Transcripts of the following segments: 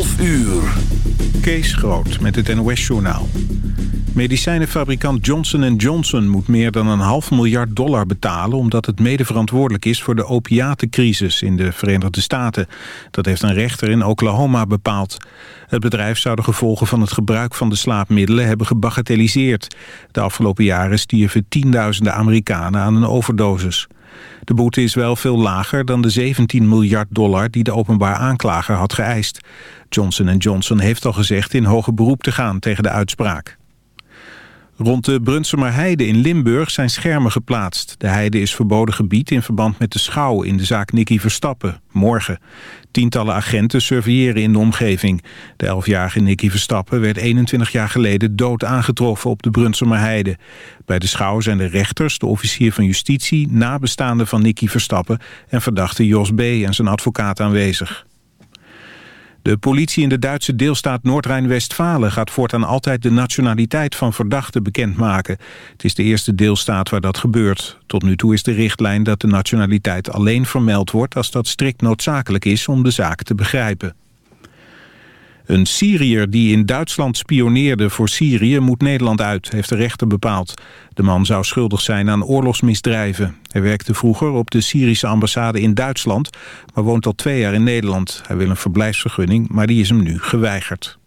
12 uur. Kees Groot met het NOS-journaal. Medicijnenfabrikant Johnson Johnson moet meer dan een half miljard dollar betalen... omdat het mede verantwoordelijk is voor de opiatencrisis in de Verenigde Staten. Dat heeft een rechter in Oklahoma bepaald. Het bedrijf zou de gevolgen van het gebruik van de slaapmiddelen hebben gebagatelliseerd. De afgelopen jaren stierven tienduizenden Amerikanen aan een overdosis. De boete is wel veel lager dan de 17 miljard dollar die de openbaar aanklager had geëist. Johnson Johnson heeft al gezegd in hoger beroep te gaan tegen de uitspraak. Rond de Brunsumer Heide in Limburg zijn schermen geplaatst. De heide is verboden gebied in verband met de schouw in de zaak Nicky Verstappen, morgen. Tientallen agenten surveilleren in de omgeving. De elfjarige Nicky Verstappen werd 21 jaar geleden dood aangetroffen op de Brunsumer Heide. Bij de schouw zijn de rechters, de officier van justitie, nabestaanden van Nicky Verstappen en verdachte Jos B. en zijn advocaat aanwezig. De politie in de Duitse deelstaat Noord-Rijn-Westfalen gaat voortaan altijd de nationaliteit van verdachten bekendmaken. Het is de eerste deelstaat waar dat gebeurt. Tot nu toe is de richtlijn dat de nationaliteit alleen vermeld wordt als dat strikt noodzakelijk is om de zaak te begrijpen. Een Syriër die in Duitsland spioneerde voor Syrië moet Nederland uit, heeft de rechter bepaald. De man zou schuldig zijn aan oorlogsmisdrijven. Hij werkte vroeger op de Syrische ambassade in Duitsland, maar woont al twee jaar in Nederland. Hij wil een verblijfsvergunning, maar die is hem nu geweigerd.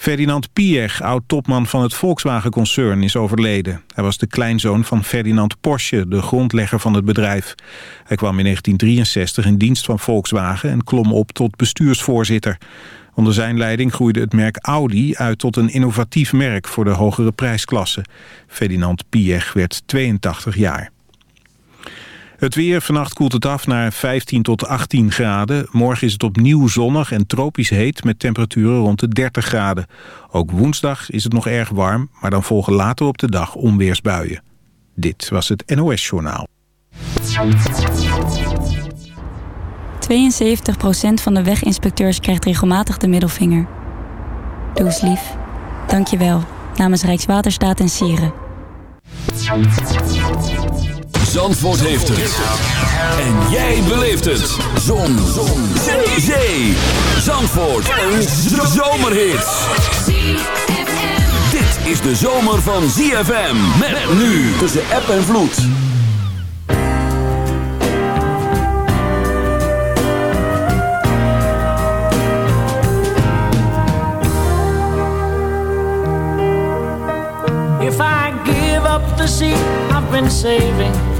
Ferdinand Piech, oud-topman van het Volkswagen-concern, is overleden. Hij was de kleinzoon van Ferdinand Porsche, de grondlegger van het bedrijf. Hij kwam in 1963 in dienst van Volkswagen en klom op tot bestuursvoorzitter. Onder zijn leiding groeide het merk Audi uit tot een innovatief merk voor de hogere prijsklasse. Ferdinand Piech werd 82 jaar. Het weer, vannacht koelt het af naar 15 tot 18 graden. Morgen is het opnieuw zonnig en tropisch heet met temperaturen rond de 30 graden. Ook woensdag is het nog erg warm, maar dan volgen later op de dag onweersbuien. Dit was het NOS Journaal. 72% van de weginspecteurs krijgt regelmatig de middelvinger. Doe eens lief. Dank je wel. Namens Rijkswaterstaat en Sieren. Zandvoort heeft het. En jij beleeft het. Zon. Zon. Zee. Zee. Zandvoort. Een zomerhit. Dit is de zomer van ZFM. Met nu tussen app en vloed. If I give up the seat I've been saving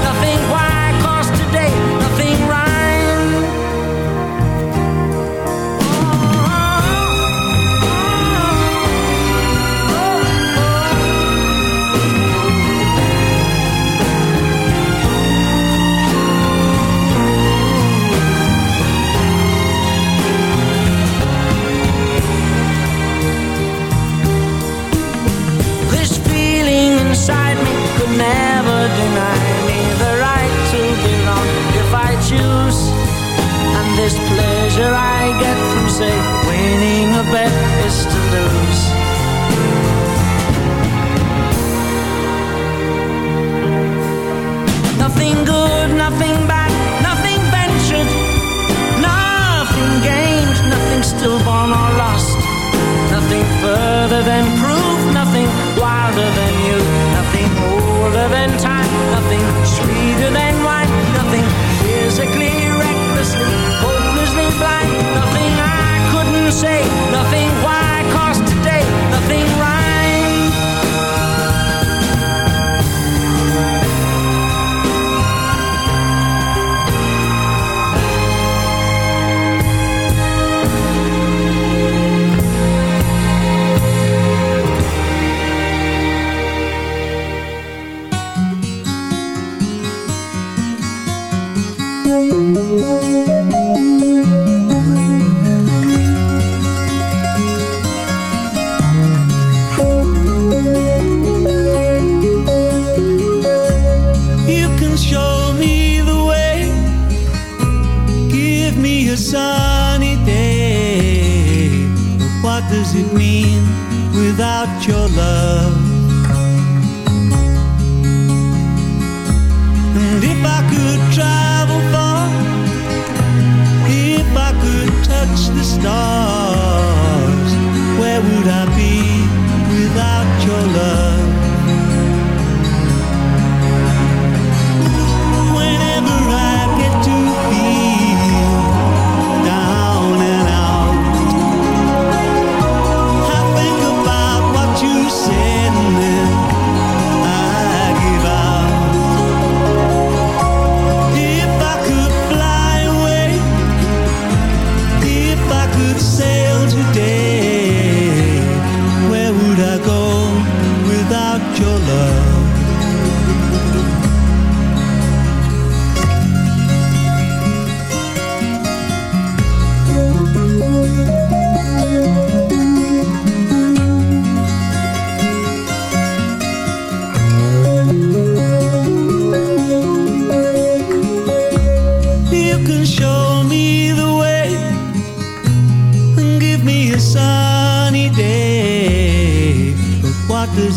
pleasure I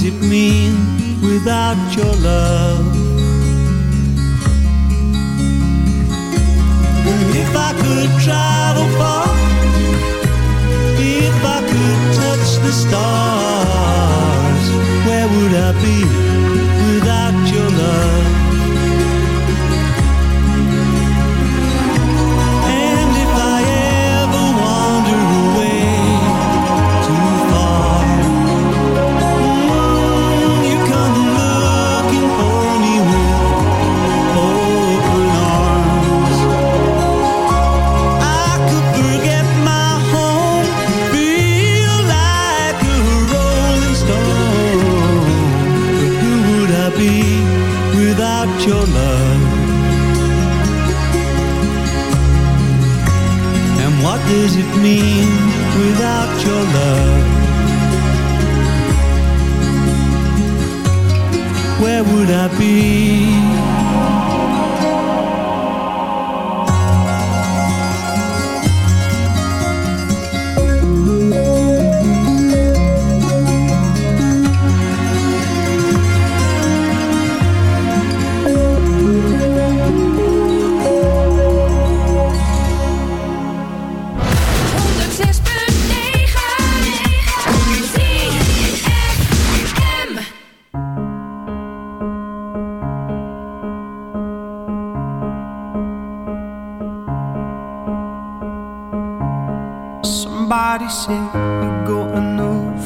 it mean without your love?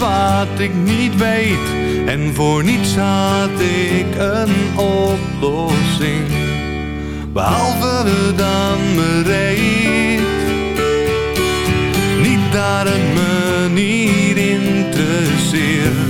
wat ik niet weet en voor niets had ik een oplossing. Behalve dan bereid, niet daar het me niet interesseert.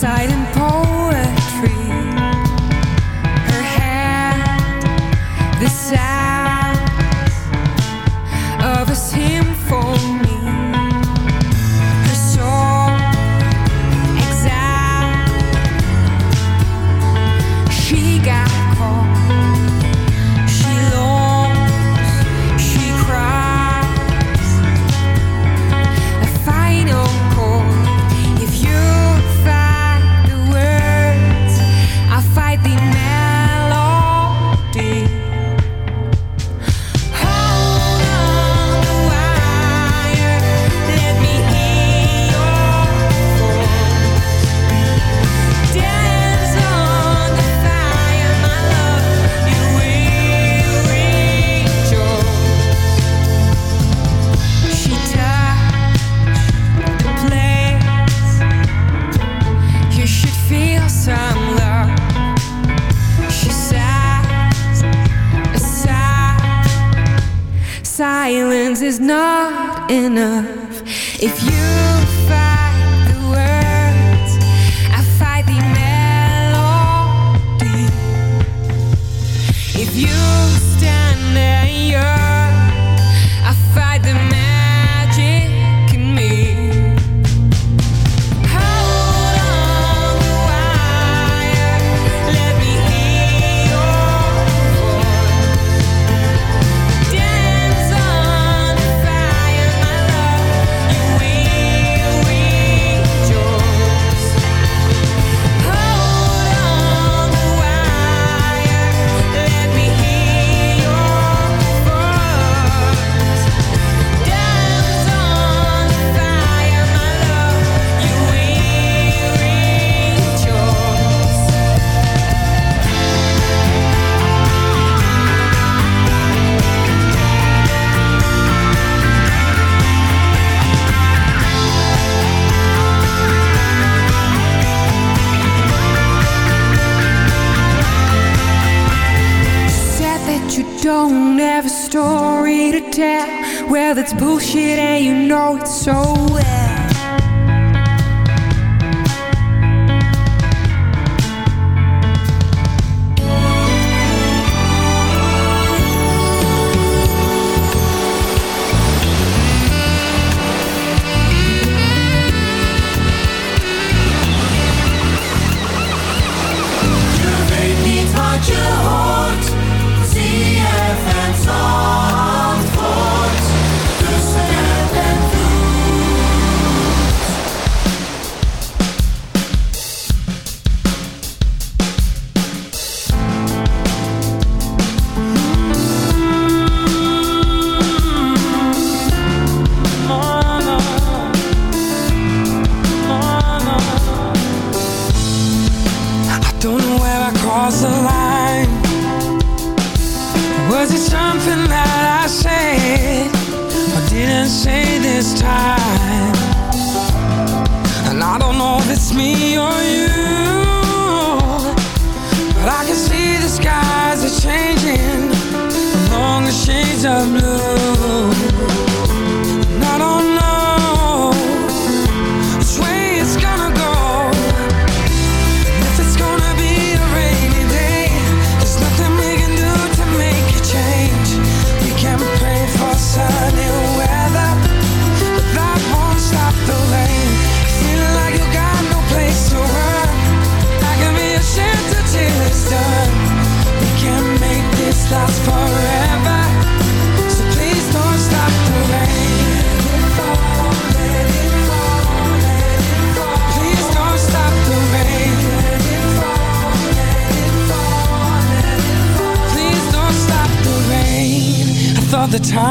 it's and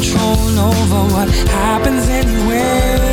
control over what happens anywhere.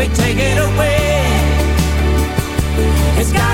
We take it away. It's gotta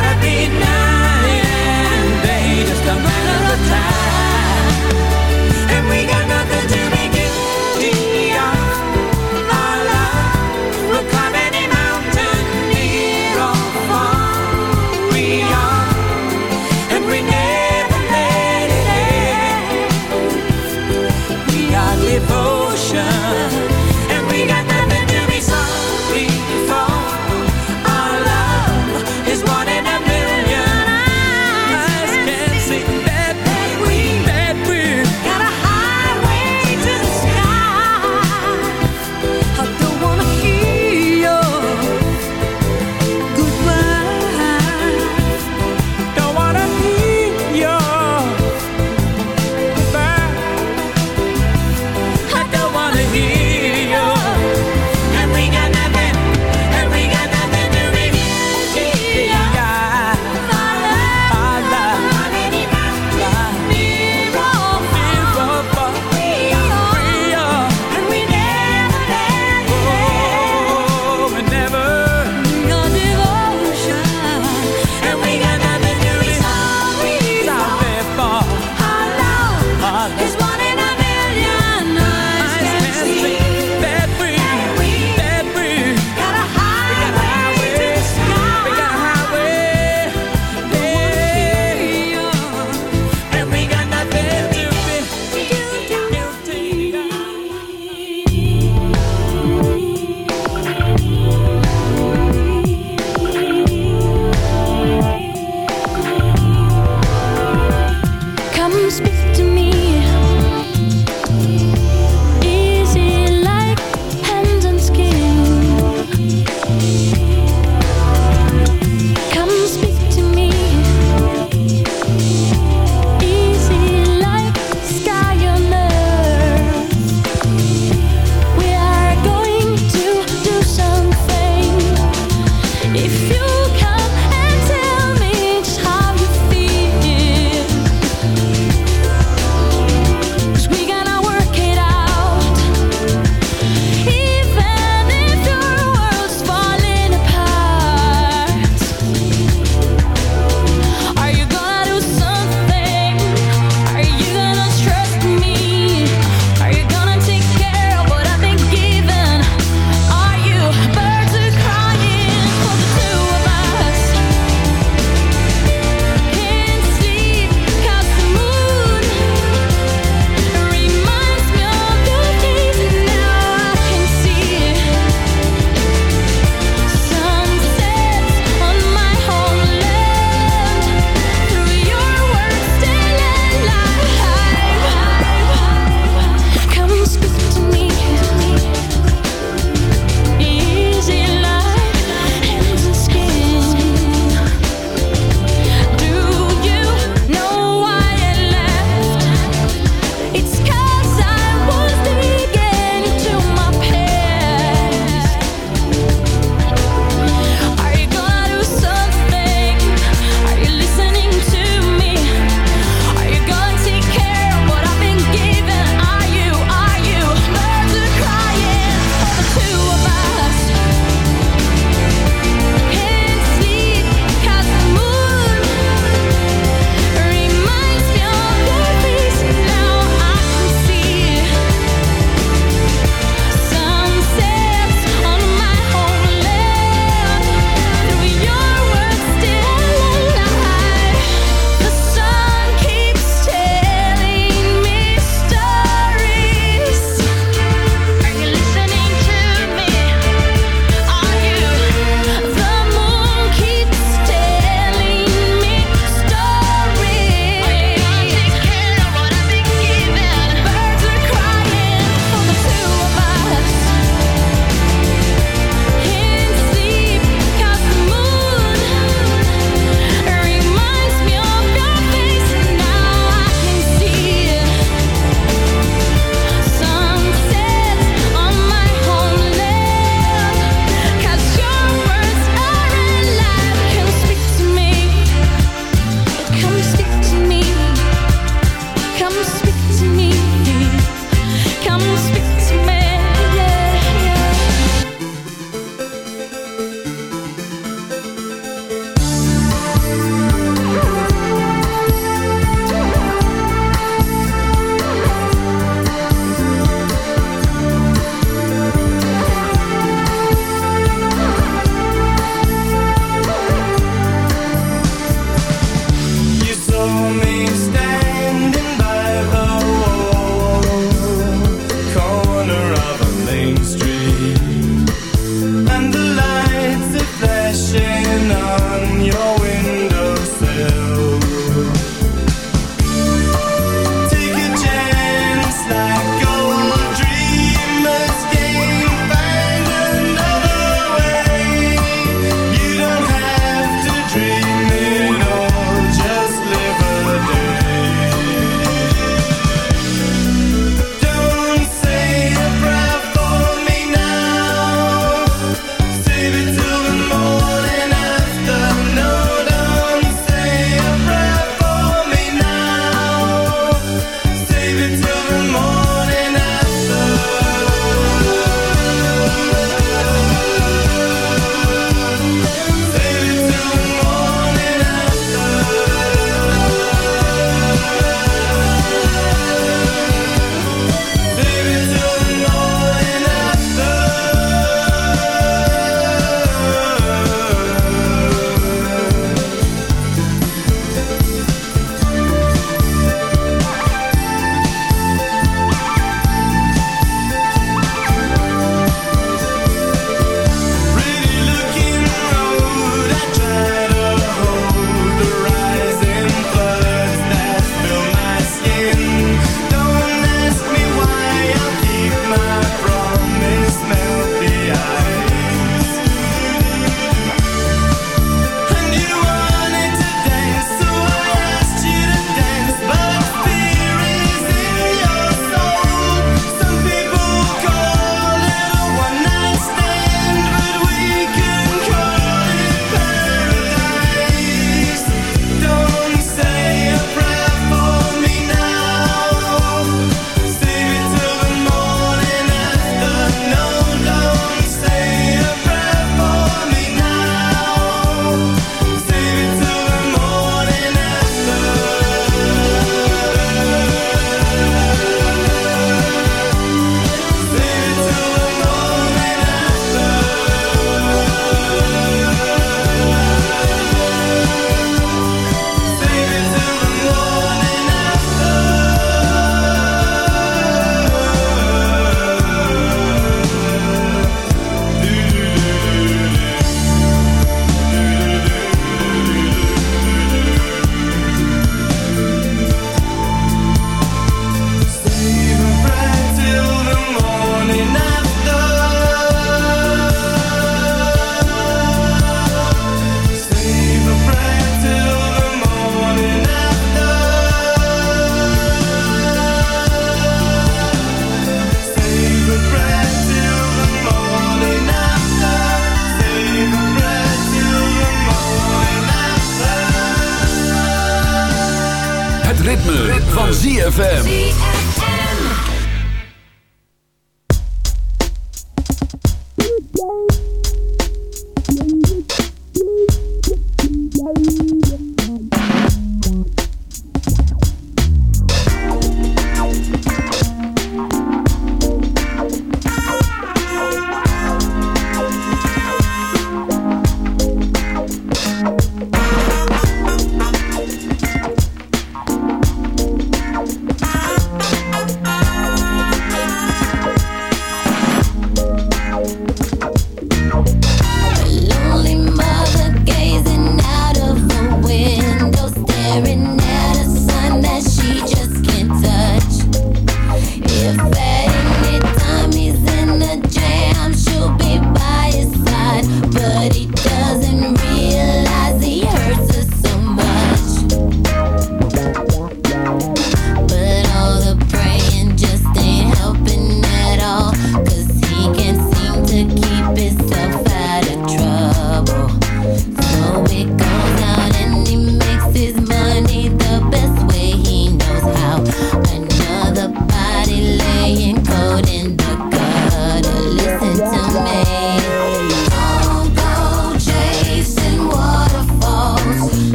Bye.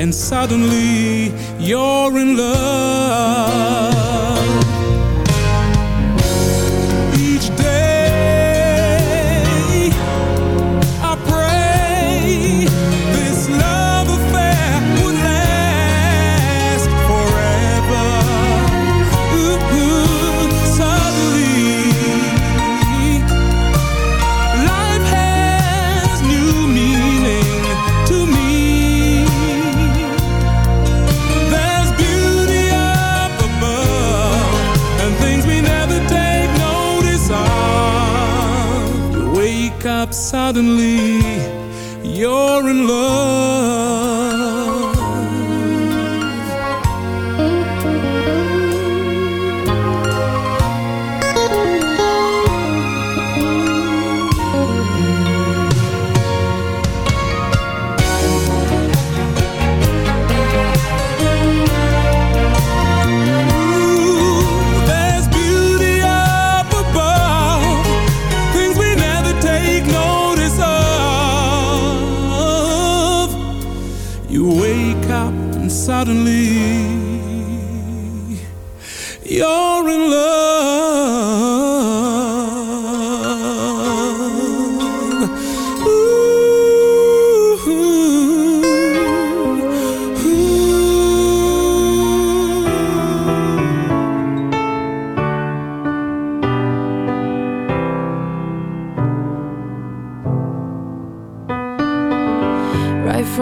and suddenly you're